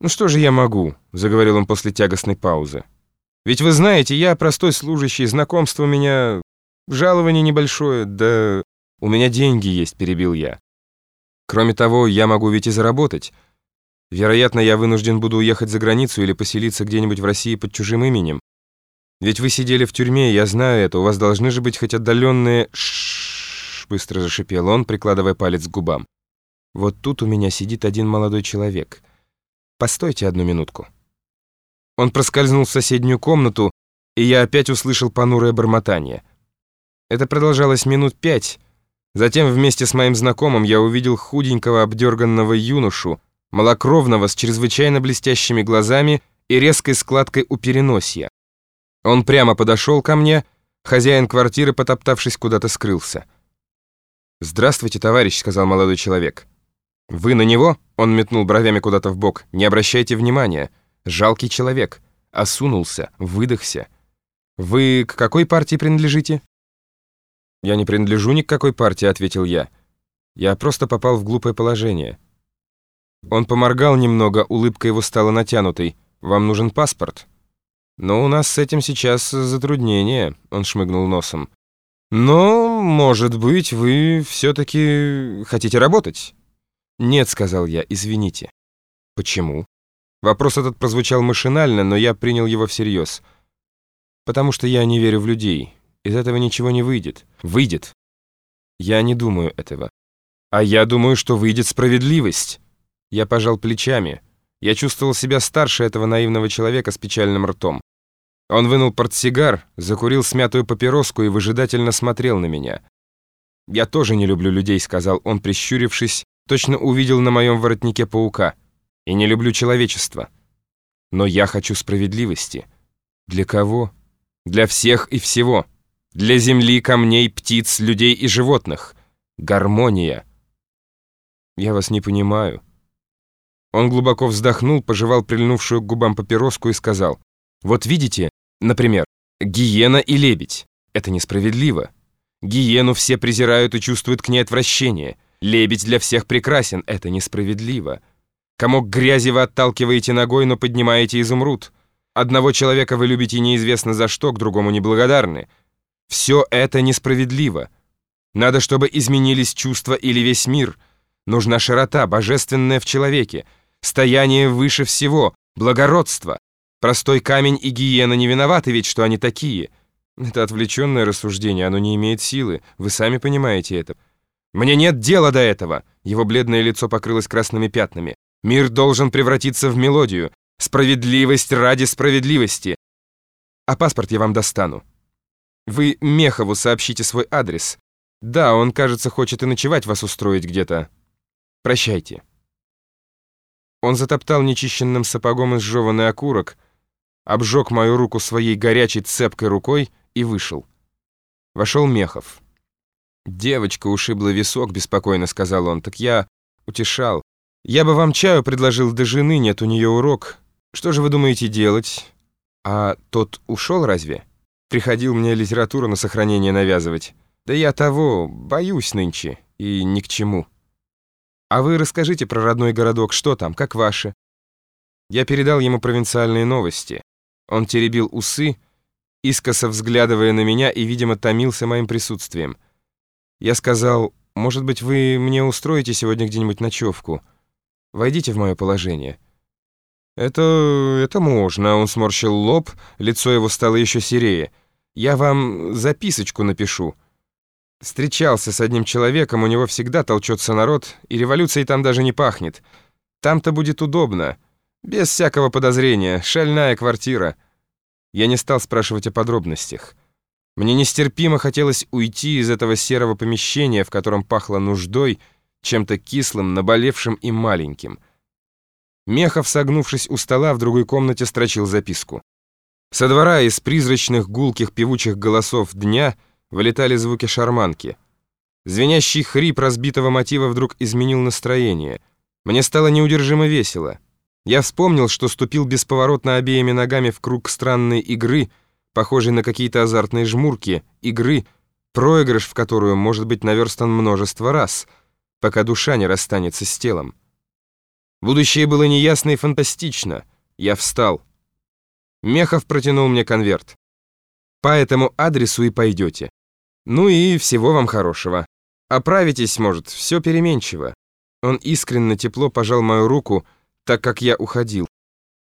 «Ну что же я могу?» — заговорил он после тягостной паузы. «Ведь вы знаете, я простой служащий, знакомство у меня... Жалование небольшое, да... У меня деньги есть», — перебил я. «Кроме того, я могу ведь и заработать. Вероятно, я вынужден буду уехать за границу или поселиться где-нибудь в России под чужим именем. Ведь вы сидели в тюрьме, я знаю это, у вас должны же быть хоть отдаленные... Ш быстро зашипел он, прикладывая палец к губам. Вот тут у меня сидит один молодой человек. Постойте одну минутку. Он проскользнул в соседнюю комнату, и я опять услышал понурое бормотание. Это продолжалось минут пять. Затем вместе с моим знакомым я увидел худенького обдерганного юношу, малокровного, с чрезвычайно блестящими глазами и резкой складкой у переносья. Он прямо подошел ко мне, хозяин квартиры, потоптавшись, куда-то скрылся. «Здравствуйте, товарищ», — сказал молодой человек. «Вы на него?» — он метнул бровями куда-то в бок. «Не обращайте внимания. Жалкий человек. Осунулся, выдохся. Вы к какой партии принадлежите?» «Я не принадлежу ни к какой партии», — ответил я. «Я просто попал в глупое положение». Он поморгал немного, улыбка его стала натянутой. «Вам нужен паспорт?» «Но у нас с этим сейчас затруднение», — он шмыгнул носом. «Но, может быть, вы все-таки хотите работать?» «Нет», — сказал я, — «извините». «Почему?» Вопрос этот прозвучал машинально, но я принял его всерьез. «Потому что я не верю в людей. Из этого ничего не выйдет». «Выйдет». «Я не думаю этого». «А я думаю, что выйдет справедливость». Я пожал плечами. Я чувствовал себя старше этого наивного человека с печальным ртом. Он вынул портсигар, закурил смятую папироску и выжидательно смотрел на меня. «Я тоже не люблю людей», — сказал он, прищурившись, точно увидел на моем воротнике паука. «И не люблю человечество. Но я хочу справедливости. Для кого? Для всех и всего. Для земли, камней, птиц, людей и животных. Гармония». «Я вас не понимаю». Он глубоко вздохнул, пожевал прильнувшую к губам папироску и сказал, «Вот видите, Например, гиена и лебедь. Это несправедливо. Гиену все презирают и чувствуют к ней отвращение. Лебедь для всех прекрасен. Это несправедливо. Комок грязи вы отталкиваете ногой, но поднимаете изумруд. Одного человека вы любите неизвестно за что, к другому неблагодарны. Все это несправедливо. Надо, чтобы изменились чувства или весь мир. Нужна широта, божественная в человеке, стояние выше всего, благородство. Простой камень и гиена не виноваты ведь, что они такие. Это отвлеченное рассуждение, оно не имеет силы. Вы сами понимаете это. Мне нет дела до этого. Его бледное лицо покрылось красными пятнами. Мир должен превратиться в мелодию. Справедливость ради справедливости. А паспорт я вам достану. Вы Мехову сообщите свой адрес. Да, он, кажется, хочет и ночевать вас устроить где-то. Прощайте. Он затоптал нечищенным сапогом изжеванный окурок, обжег мою руку своей горячей цепкой рукой и вышел. Вошел Мехов. «Девочка ушибла висок», — беспокойно сказал он. «Так я утешал. Я бы вам чаю предложил до жены, нет у нее урок. Что же вы думаете делать? А тот ушел разве? Приходил мне литературу на сохранение навязывать. Да я того, боюсь нынче, и ни к чему. А вы расскажите про родной городок, что там, как ваше?» Я передал ему провинциальные новости. Он теребил усы, искоса взглядывая на меня и, видимо, томился моим присутствием. Я сказал, «Может быть, вы мне устроите сегодня где-нибудь ночевку? Войдите в мое положение». «Это... это можно», — он сморщил лоб, лицо его стало еще серее. «Я вам записочку напишу». Встречался с одним человеком, у него всегда толчется народ, и революцией там даже не пахнет. Там-то будет удобно». Без всякого подозрения, шальная квартира. Я не стал спрашивать о подробностях. Мне нестерпимо хотелось уйти из этого серого помещения, в котором пахло нуждой, чем-то кислым, наболевшим и маленьким. Мехов, согнувшись у стола, в другой комнате строчил записку. Со двора из призрачных гулких певучих голосов дня вылетали звуки шарманки. Звенящий хрип разбитого мотива вдруг изменил настроение. Мне стало неудержимо весело. Я вспомнил, что ступил бесповоротно обеими ногами в круг странной игры, похожей на какие-то азартные жмурки, игры, проигрыш в которую может быть наверстан множество раз, пока душа не расстанется с телом. Будущее было неясно и фантастично. Я встал. Мехов протянул мне конверт. По этому адресу и пойдете. Ну и всего вам хорошего. Оправитесь, может, все переменчиво. Он искренне тепло пожал мою руку, так как я уходил.